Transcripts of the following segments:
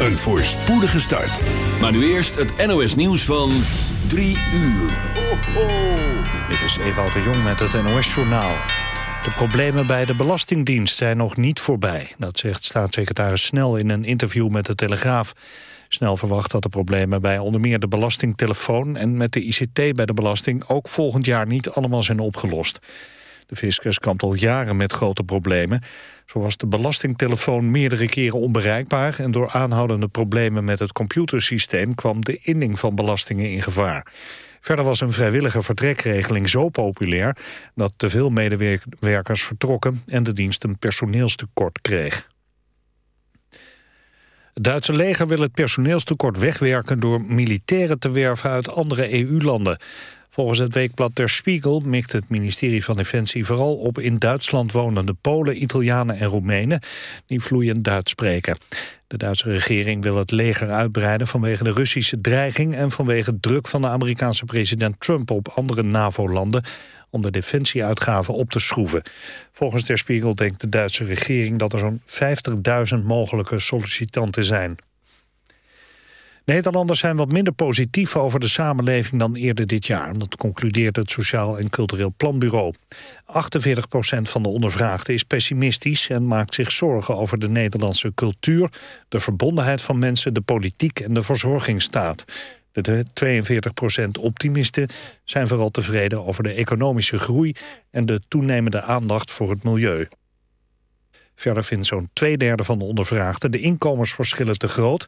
Een voorspoedige start. Maar nu eerst het NOS nieuws van 3 uur. Dit is Ewout de Jong met het NOS-journaal. De problemen bij de Belastingdienst zijn nog niet voorbij. Dat zegt staatssecretaris Snel in een interview met de Telegraaf. Snel verwacht dat de problemen bij onder meer de belastingtelefoon... en met de ICT bij de belasting ook volgend jaar niet allemaal zijn opgelost. De fiscus kampt al jaren met grote problemen. Zo was de belastingtelefoon meerdere keren onbereikbaar... en door aanhoudende problemen met het computersysteem... kwam de inning van belastingen in gevaar. Verder was een vrijwillige vertrekregeling zo populair... dat te veel medewerkers vertrokken en de dienst een personeelstekort kreeg. Het Duitse leger wil het personeelstekort wegwerken... door militairen te werven uit andere EU-landen. Volgens het weekblad Der Spiegel mikt het ministerie van Defensie vooral op in Duitsland wonende Polen, Italianen en Roemenen die vloeiend Duits spreken. De Duitse regering wil het leger uitbreiden vanwege de Russische dreiging en vanwege druk van de Amerikaanse president Trump op andere NAVO-landen om de defensieuitgaven op te schroeven. Volgens Der Spiegel denkt de Duitse regering dat er zo'n 50.000 mogelijke sollicitanten zijn. Nederlanders zijn wat minder positief over de samenleving dan eerder dit jaar. Dat concludeert het Sociaal en Cultureel Planbureau. 48% van de ondervraagden is pessimistisch en maakt zich zorgen over de Nederlandse cultuur, de verbondenheid van mensen, de politiek en de verzorgingsstaat. De 42% optimisten zijn vooral tevreden over de economische groei en de toenemende aandacht voor het milieu. Verder vindt zo'n twee derde van de ondervraagden de inkomensverschillen te groot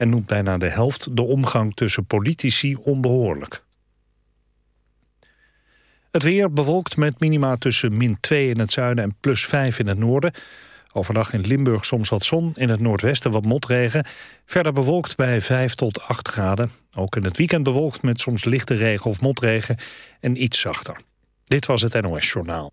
en noemt bijna de helft de omgang tussen politici onbehoorlijk. Het weer bewolkt met minima tussen min 2 in het zuiden en plus 5 in het noorden. Overdag in Limburg soms wat zon, in het noordwesten wat motregen. Verder bewolkt bij 5 tot 8 graden. Ook in het weekend bewolkt met soms lichte regen of motregen en iets zachter. Dit was het NOS Journaal.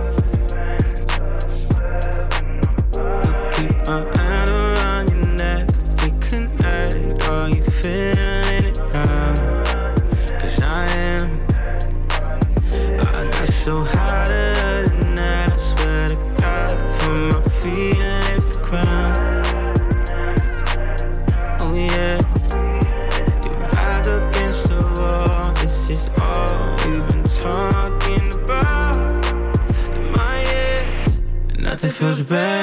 Feels better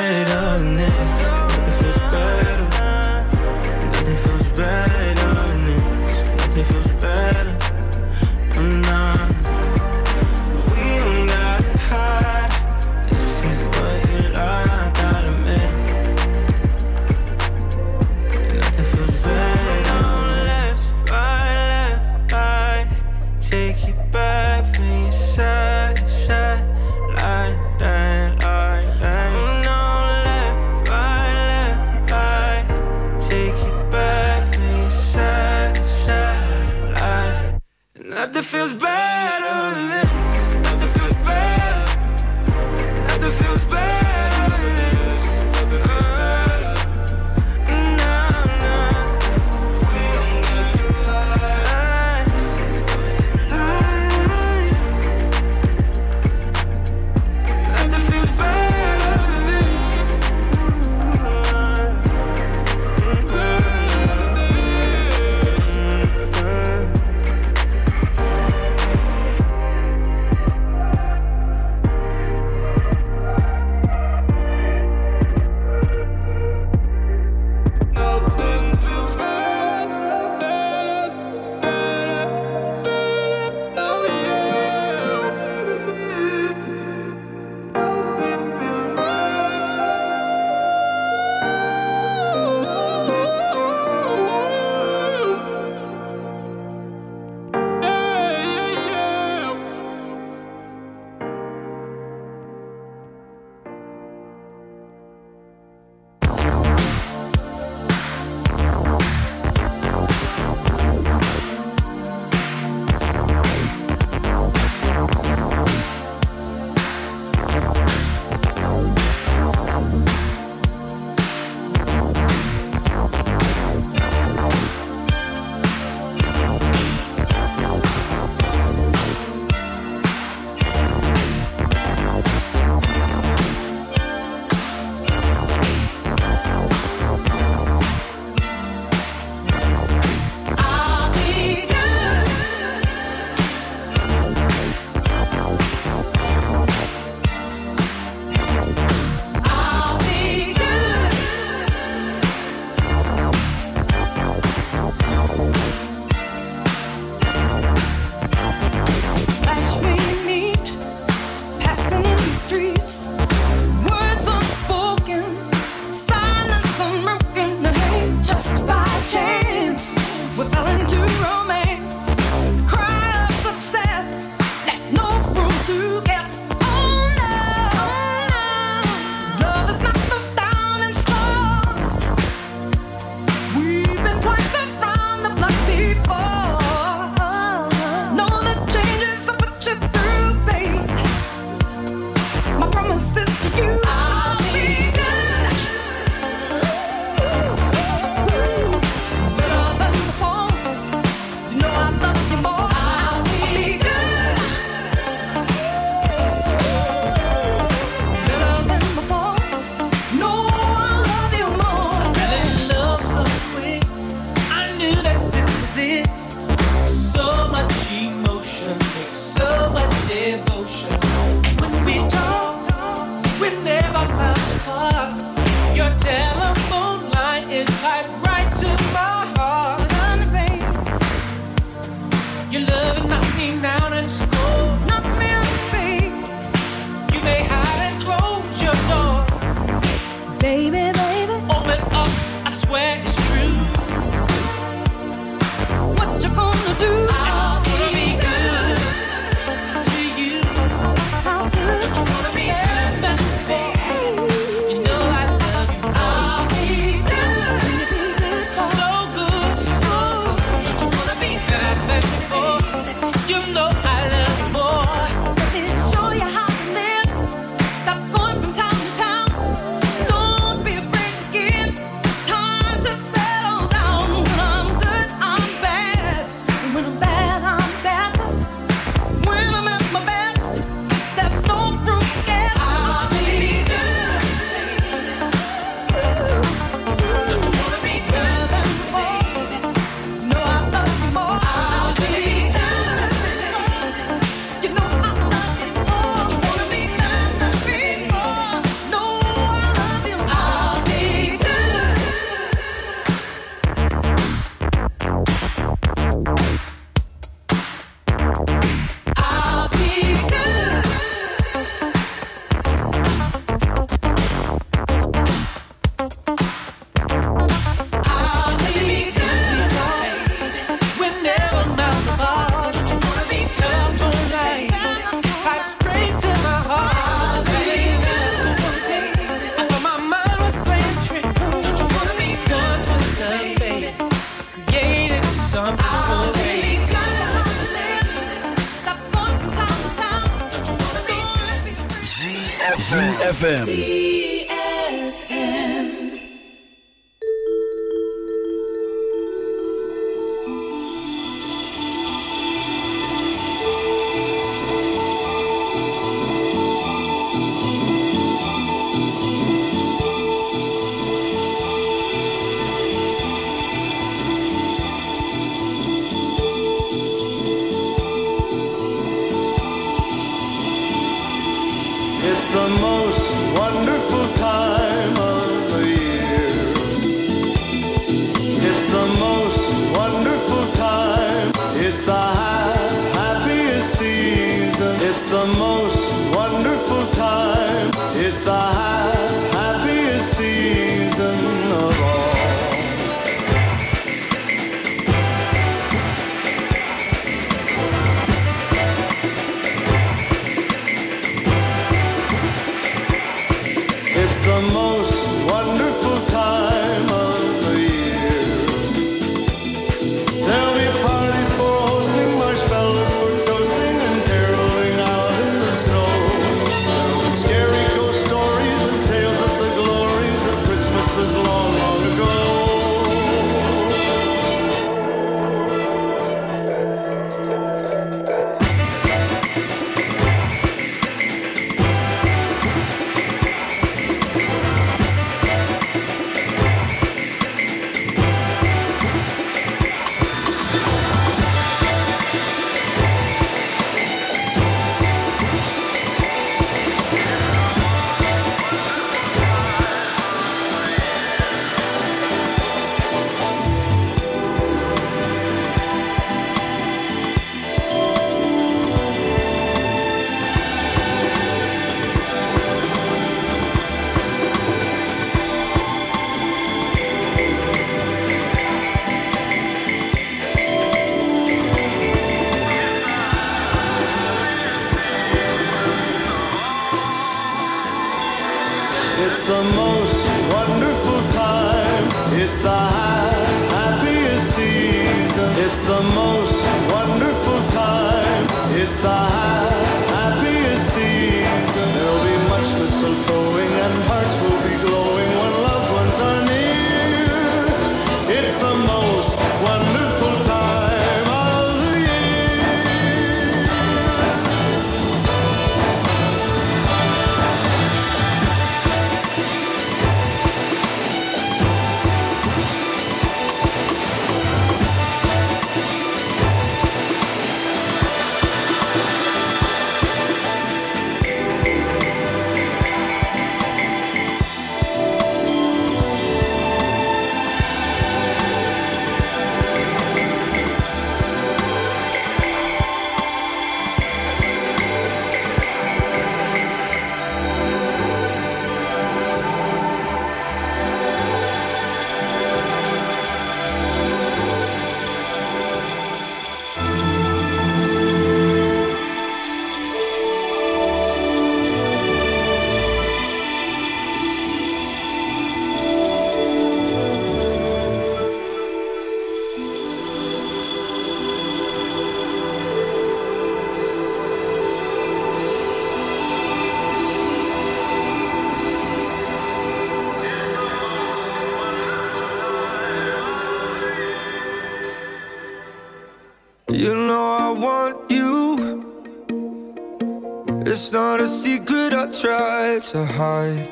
to hide.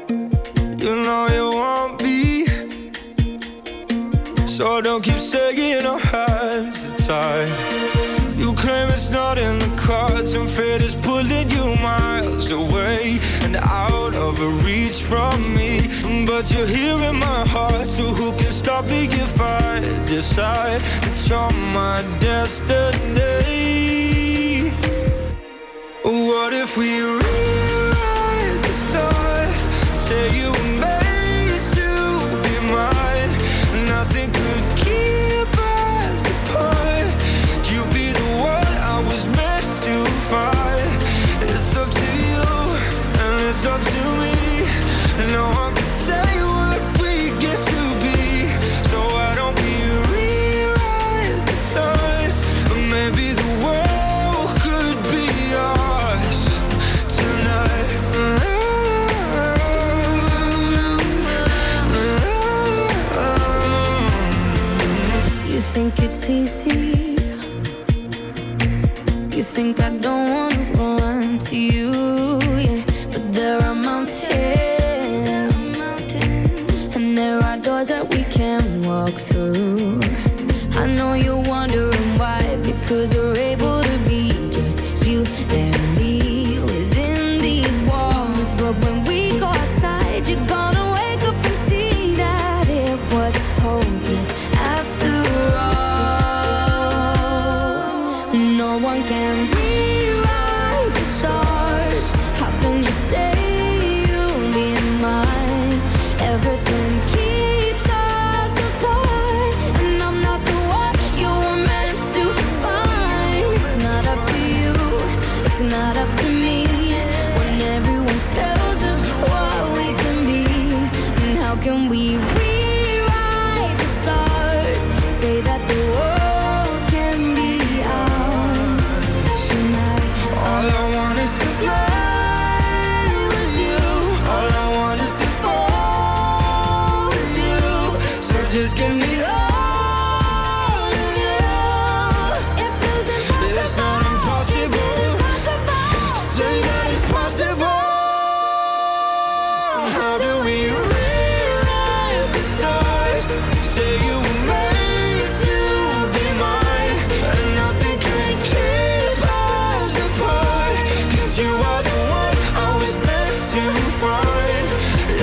You know you want me. So don't keep saying our hands are tied. You claim it's not in the cards, and fate is pulling you miles away and out of reach from me. But you're here in my heart, so who can stop me if I decide it's you're my destiny?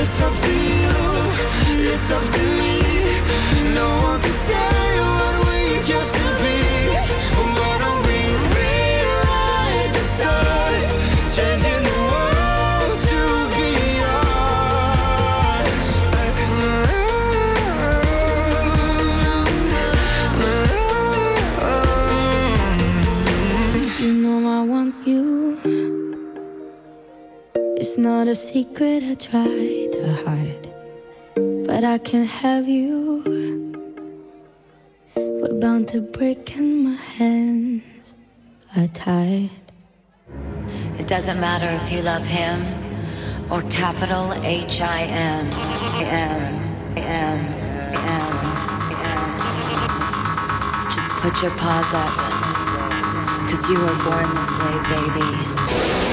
It's up to you, it's up to me. No one can say a secret I try to hide, but I can't have you. We're bound to break and my hands are tied. It doesn't matter if you love him or capital H I M. M. M. M. M. Just put your paws up. Cause you were born this way, baby.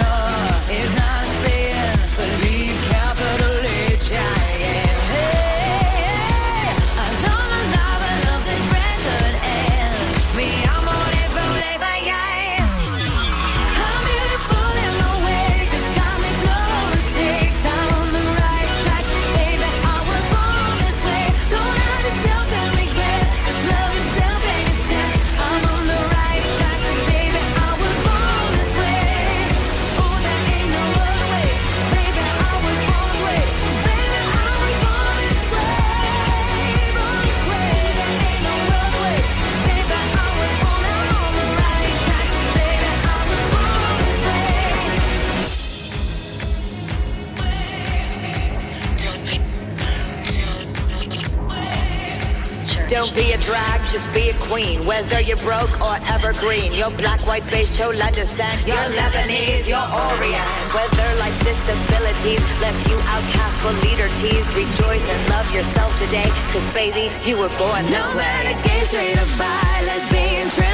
drag, just be a queen. Whether you're broke or evergreen, your black, white, beige, chola descent, your Lebanese, your Orient. Whether life's disabilities left you outcast but leader teased, rejoice and love yourself today, cause baby, you were born this no way. No matter gay, straight or bi, lesbian, trans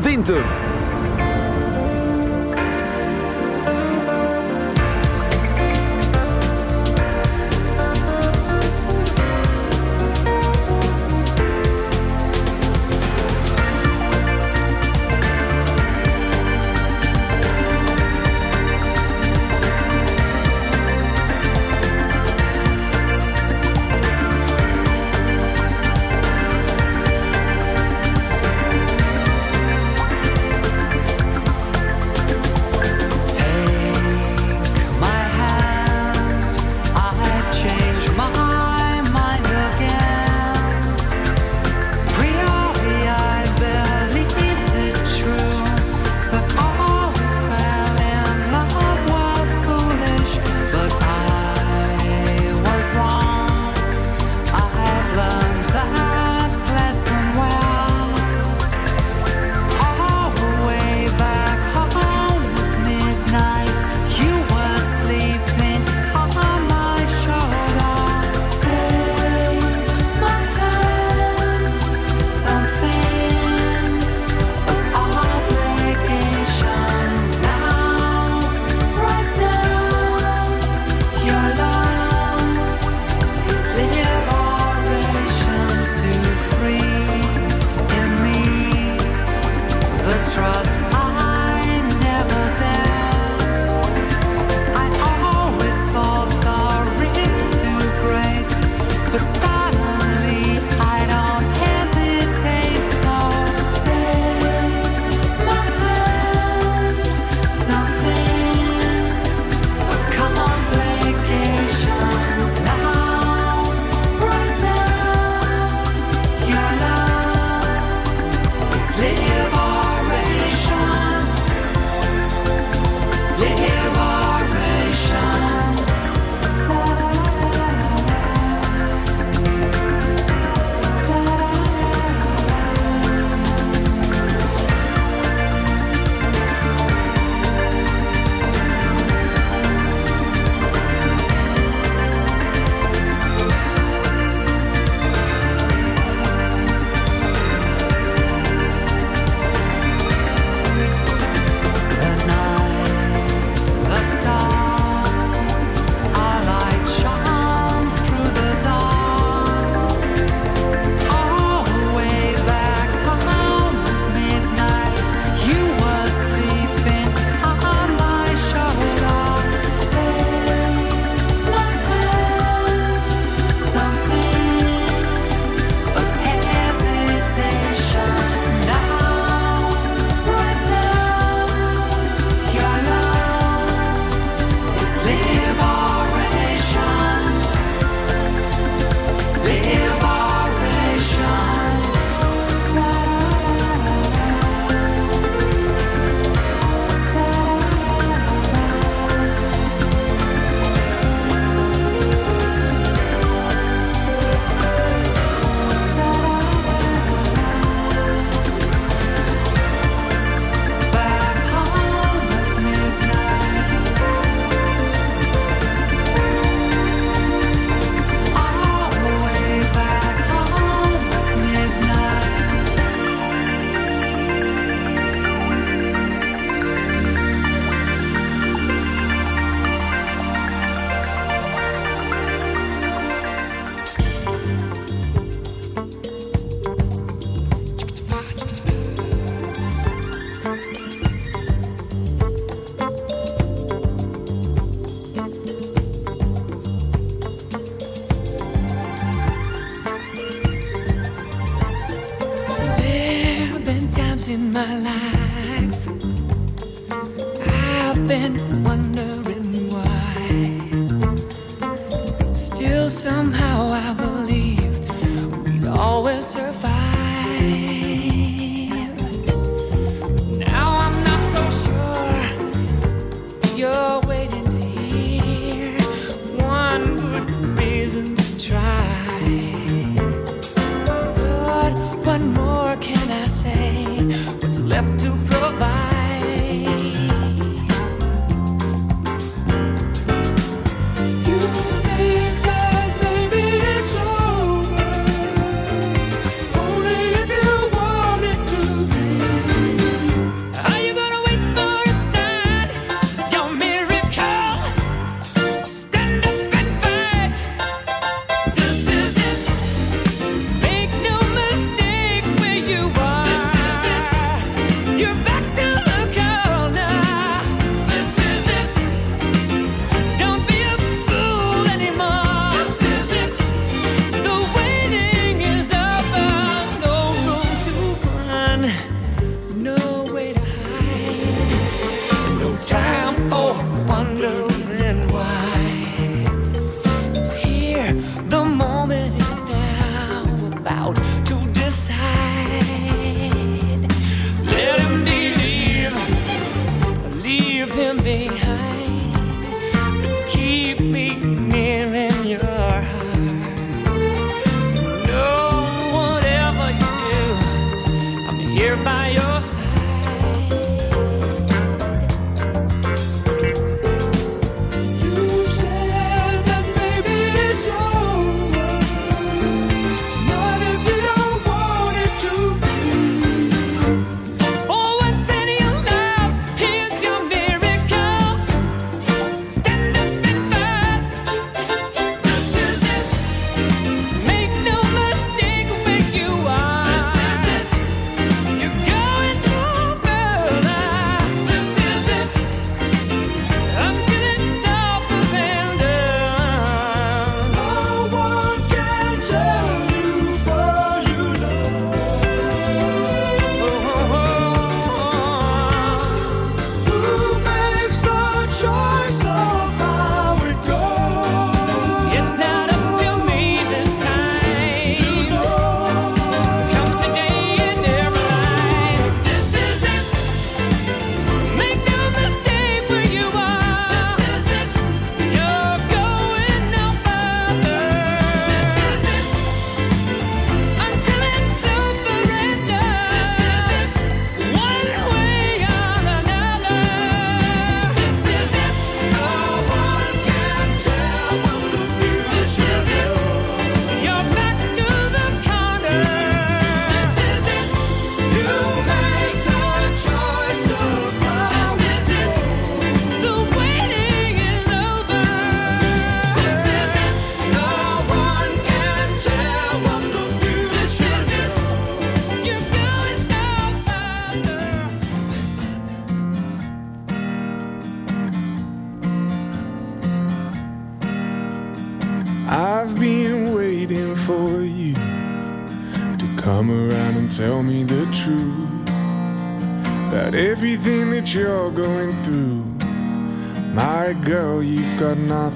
de winter.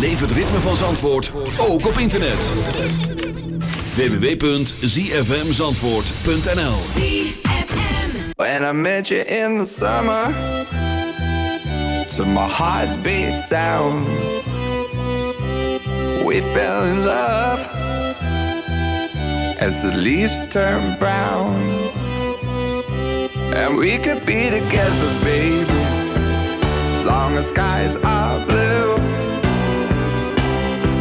Beleef het ritme van Zandvoort, ook op internet. www.zfmzandvoort.nl When I met you in the summer, to my heartbeat sound, we fell in love as the leaves turn brown. And we could be together, baby, as long as skies are blue.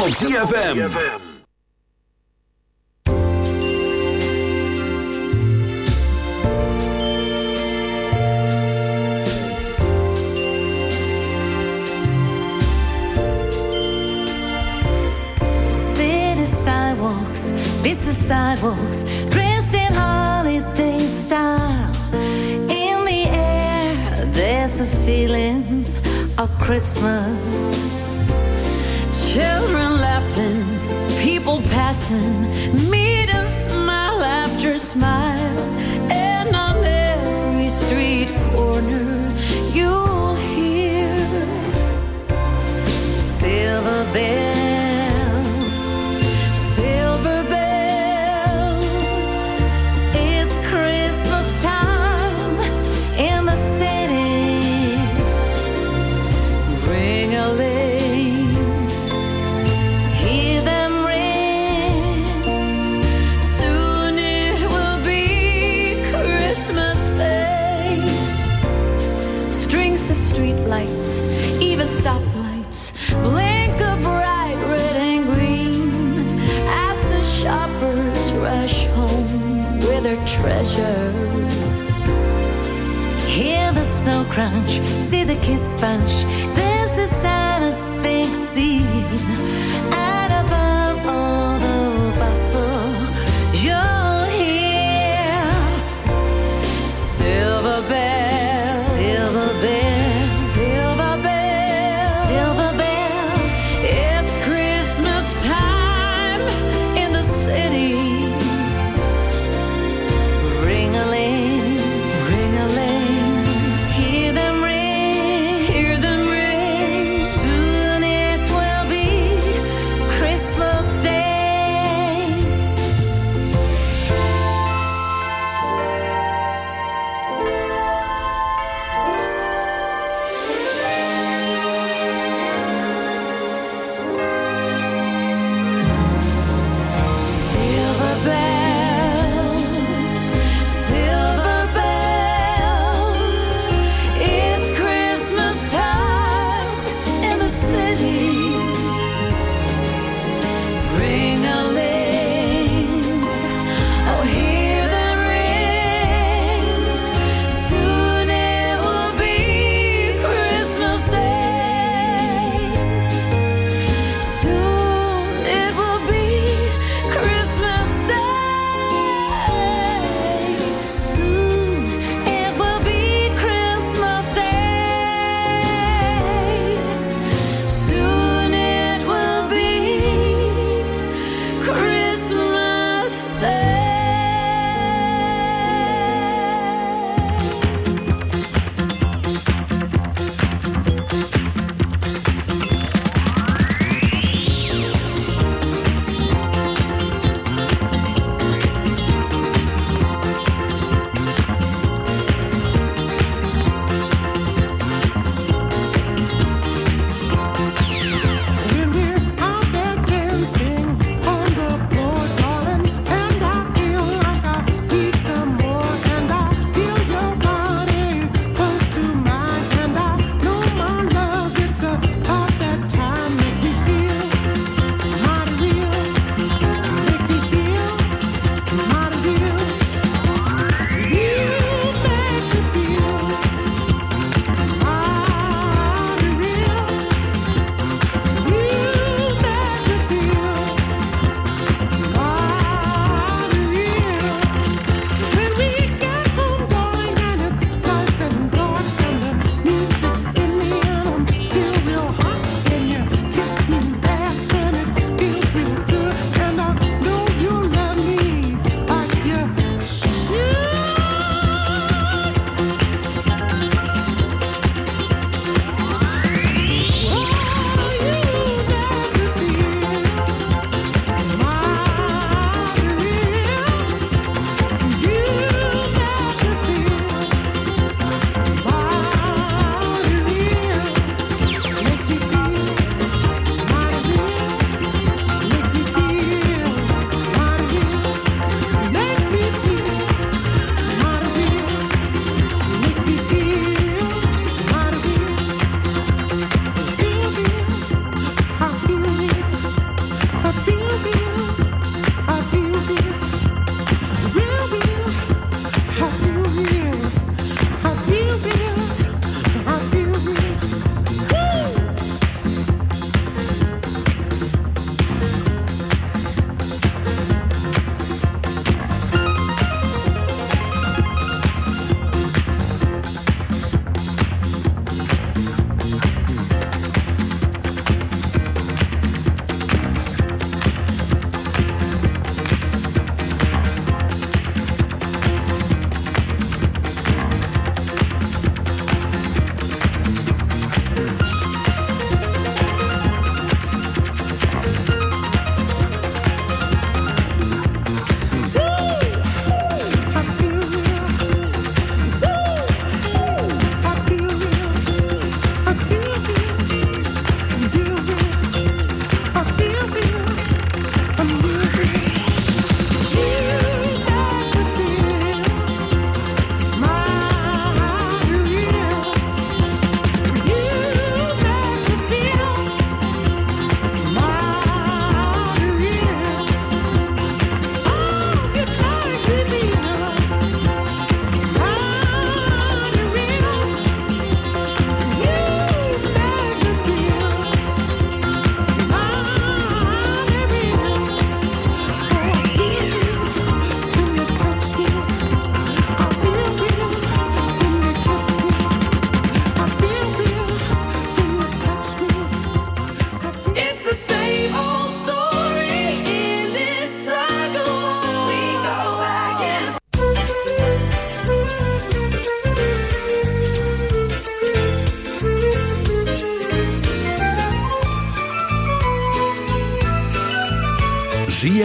Op ZFM.